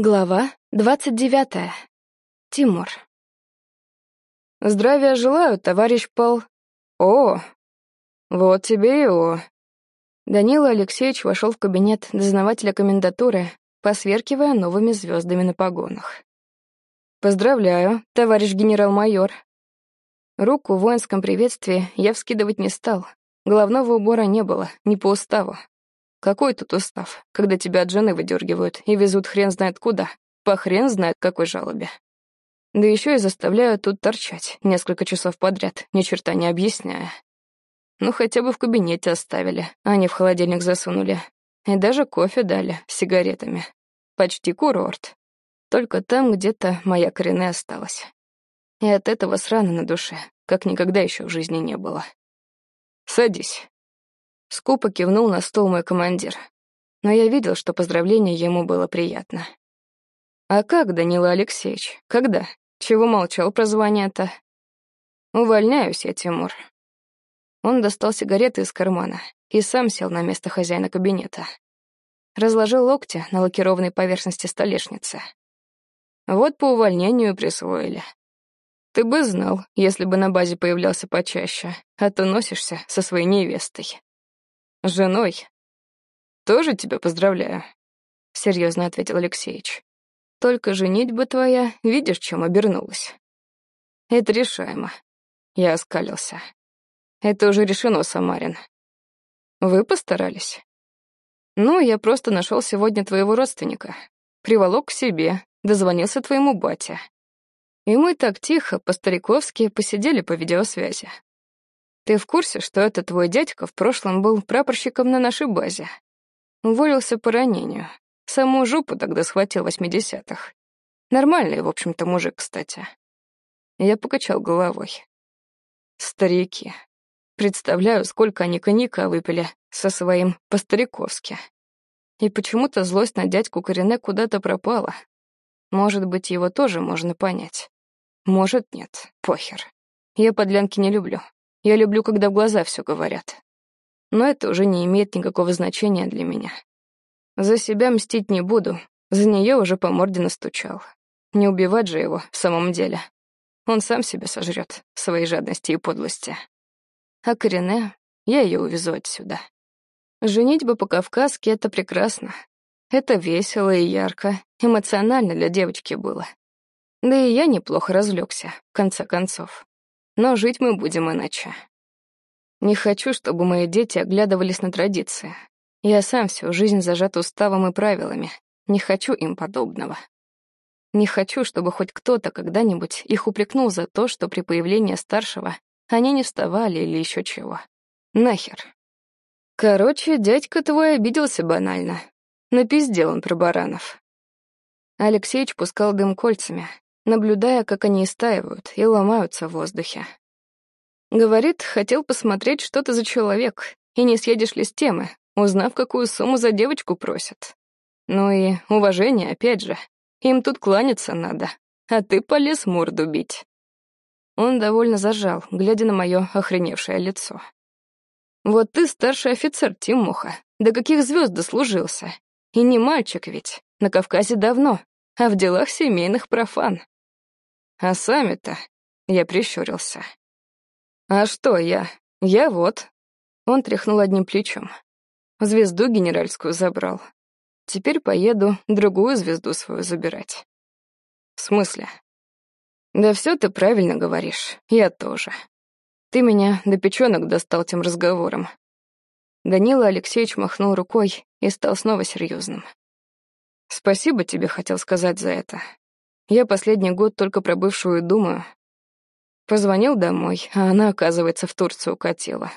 Глава двадцать девятая. Тимур. Здравия желаю, товарищ Пол. О, вот тебе и о. Данила Алексеевич вошел в кабинет дознавателя комендатуры, посверкивая новыми звездами на погонах. Поздравляю, товарищ генерал-майор. Руку в воинском приветствии я вскидывать не стал. Головного убора не было, не по уставу. Какой тут устав, когда тебя от жены выдергивают и везут хрен знает куда, по хрен знает какой жалобе. Да еще и заставляют тут торчать несколько часов подряд, ни черта не объясняя. Ну, хотя бы в кабинете оставили, а не в холодильник засунули. И даже кофе дали с сигаретами. Почти курорт. Только там где-то моя коренная осталась. И от этого срана на душе, как никогда еще в жизни не было. «Садись», Скупо кивнул на стол мой командир. Но я видел, что поздравление ему было приятно. «А как, Данила Алексеевич? Когда? Чего молчал про звание-то?» «Увольняюсь я, Тимур». Он достал сигареты из кармана и сам сел на место хозяина кабинета. Разложил локти на лакированной поверхности столешницы. Вот по увольнению присвоили. Ты бы знал, если бы на базе появлялся почаще, а то носишься со своей невестой. Женой. Тоже тебя поздравляю, серьезно ответил Алексеевич. Только женитьба твоя, видишь, чем обернулась. Это решаемо. Я оскалился. Это уже решено, Самарин. Вы постарались? Ну, я просто нашел сегодня твоего родственника. Приволок к себе, дозвонился твоему бате. И мы так тихо, по-стариковски, посидели по видеосвязи. Ты в курсе, что это твой дядька в прошлом был прапорщиком на нашей базе? Уволился по ранению. Саму жопу тогда схватил в восьмидесятых. Нормальный, в общем-то, мужик, кстати. Я покачал головой. Старики. Представляю, сколько они коньяка выпили со своим по-стариковски. И почему-то злость на дядьку Корене куда-то пропала. Может быть, его тоже можно понять. Может, нет, похер. Я подлянки не люблю. Я люблю, когда в глаза все говорят. Но это уже не имеет никакого значения для меня. За себя мстить не буду, за нее уже по морде настучал. Не убивать же его в самом деле. Он сам себя сожрет, своей жадности и подлости. А Корене, я ее увезу отсюда. Женить бы по-кавказски — это прекрасно. Это весело и ярко, эмоционально для девочки было. Да и я неплохо развлекся, в конце концов. Но жить мы будем иначе. Не хочу, чтобы мои дети оглядывались на традиции. Я сам всю жизнь зажат уставом и правилами. Не хочу им подобного. Не хочу, чтобы хоть кто-то когда-нибудь их упрекнул за то, что при появлении старшего они не вставали или еще чего. Нахер. Короче, дядька твой обиделся банально. Напиздел он про баранов. Алексеич пускал дым кольцами, наблюдая, как они истаивают и ломаются в воздухе. Говорит, хотел посмотреть, что ты за человек, и не съедешь ли с темы, узнав, какую сумму за девочку просят. Ну и уважение, опять же. Им тут кланяться надо, а ты полез морду бить. Он довольно зажал, глядя на мое охреневшее лицо. Вот ты старший офицер, Тимоха, до каких звезд дослужился. И не мальчик ведь, на Кавказе давно, а в делах семейных профан. А сами-то... Я прищурился. А что я? Я вот. Он тряхнул одним плечом. Звезду генеральскую забрал. Теперь поеду другую звезду свою забирать. В смысле? Да все ты правильно говоришь. Я тоже. Ты меня до печенок достал тем разговором. Данила Алексеевич махнул рукой и стал снова серьезным. Спасибо тебе хотел сказать за это. Я последний год только про бывшую думаю. Позвонил домой, а она, оказывается, в Турцию укатила.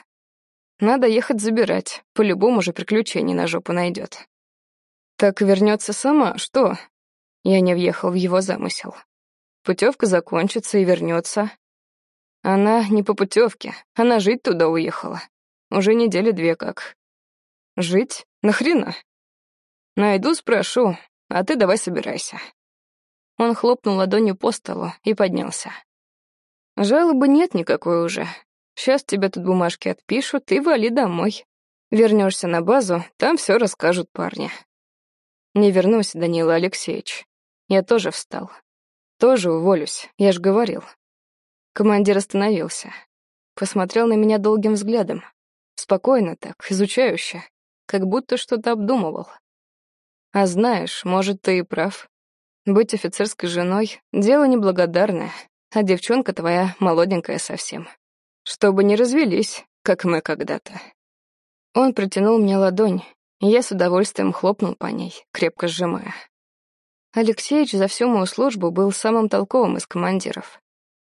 Надо ехать забирать, по-любому же приключений на жопу найдет. Так вернется сама, что? Я не въехал в его замысел. Путевка закончится и вернется. Она не по путевке, она жить туда уехала. Уже недели две как. Жить? Нахрена? Найду, спрошу, а ты давай собирайся. Он хлопнул ладонью по столу и поднялся. «Жалобы нет никакой уже. Сейчас тебе тут бумажки отпишут и вали домой. Вернешься на базу, там все расскажут парни». «Не вернусь, Данила Алексеевич. Я тоже встал. Тоже уволюсь, я ж говорил. Командир остановился. Посмотрел на меня долгим взглядом. Спокойно так, изучающе, как будто что-то обдумывал. А знаешь, может, ты и прав. Быть офицерской женой — дело неблагодарное, а девчонка твоя молоденькая совсем. Чтобы не развелись, как мы когда-то. Он протянул мне ладонь, и я с удовольствием хлопнул по ней, крепко сжимая. Алексеич за всю мою службу был самым толковым из командиров.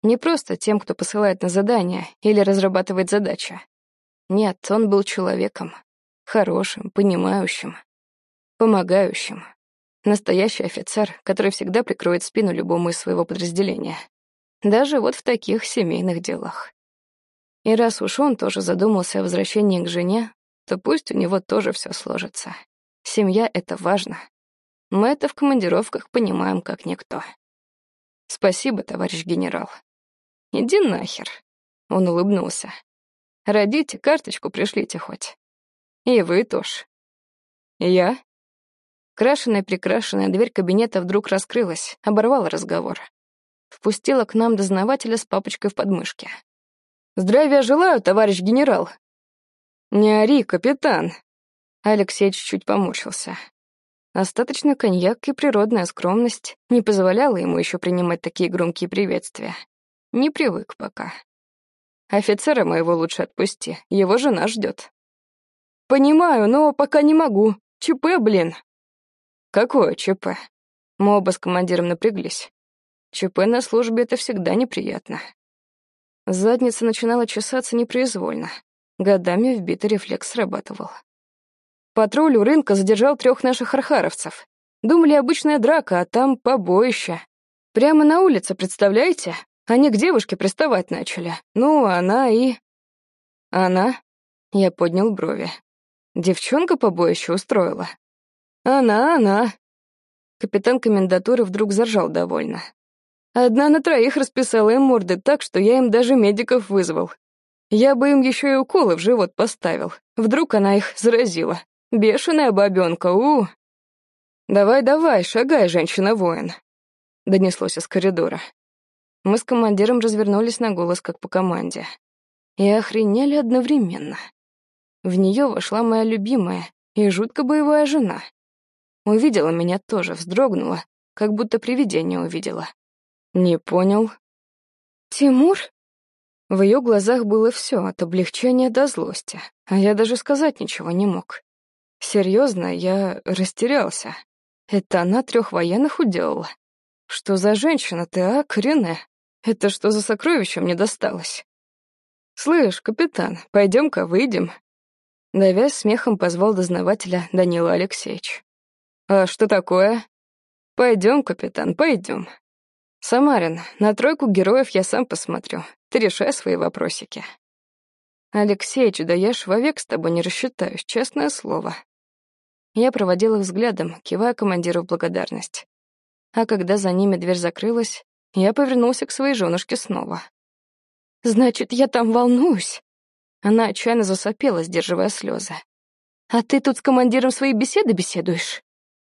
Не просто тем, кто посылает на задания или разрабатывает задачи. Нет, он был человеком. Хорошим, понимающим, помогающим. Настоящий офицер, который всегда прикроет спину любому из своего подразделения. Даже вот в таких семейных делах. И раз уж он тоже задумался о возвращении к жене, то пусть у него тоже все сложится. Семья — это важно. Мы это в командировках понимаем как никто. Спасибо, товарищ генерал. Иди нахер. Он улыбнулся. Родите, карточку пришлите хоть. И вы тоже. Я? Крашеная-прикрашенная дверь кабинета вдруг раскрылась, оборвала разговор. Впустила к нам дознавателя с папочкой в подмышке. «Здравия желаю, товарищ генерал!» «Не ори, капитан!» Алексей чуть-чуть помучился. Остаточный коньяк и природная скромность не позволяла ему еще принимать такие громкие приветствия. Не привык пока. Офицера моего лучше отпусти, его жена ждет. Понимаю, но пока не могу. ЧП, блин. Какое ЧП? Мы оба с командиром напряглись. ЧП на службе — это всегда неприятно. Задница начинала чесаться непроизвольно. Годами вбитый рефлекс срабатывал. Патруль у рынка задержал трех наших архаровцев. Думали, обычная драка, а там побоище. Прямо на улице, представляете? Они к девушке приставать начали. Ну, она и... Она? Я поднял брови. Девчонка побоище устроила. Она, она. Капитан комендатуры вдруг заржал довольно. Одна на троих расписала им морды так, что я им даже медиков вызвал. Я бы им еще и уколы в живот поставил. Вдруг она их заразила. Бешеная бабенка, у. Давай-давай, шагай, женщина-воин. Донеслось из коридора. Мы с командиром развернулись на голос, как по команде. И охренели одновременно. В нее вошла моя любимая и жутко боевая жена. Увидела меня тоже, вздрогнула, как будто привидение увидела. Не понял. «Тимур?» В ее глазах было все, от облегчения до злости, а я даже сказать ничего не мог. Серьезно, я растерялся. Это она трех военных уделала. Что за женщина ты, а, Корене? Это что за сокровище мне досталось? Слышь, капитан, пойдем-ка выйдем. Давясь смехом позвал дознавателя Данила Алексеевич. А что такое? Пойдем, капитан, пойдем. Самарин, на тройку героев я сам посмотрю. Ты решай свои вопросики. Я ж вовек с тобой не рассчитаюсь, честное слово. Я проводил их взглядом, кивая командиру в благодарность. А когда за ними дверь закрылась, я повернулся к своей женушке снова. «Значит, я там волнуюсь?» Она отчаянно засопела, сдерживая слезы. «А ты тут с командиром свои беседы беседуешь?»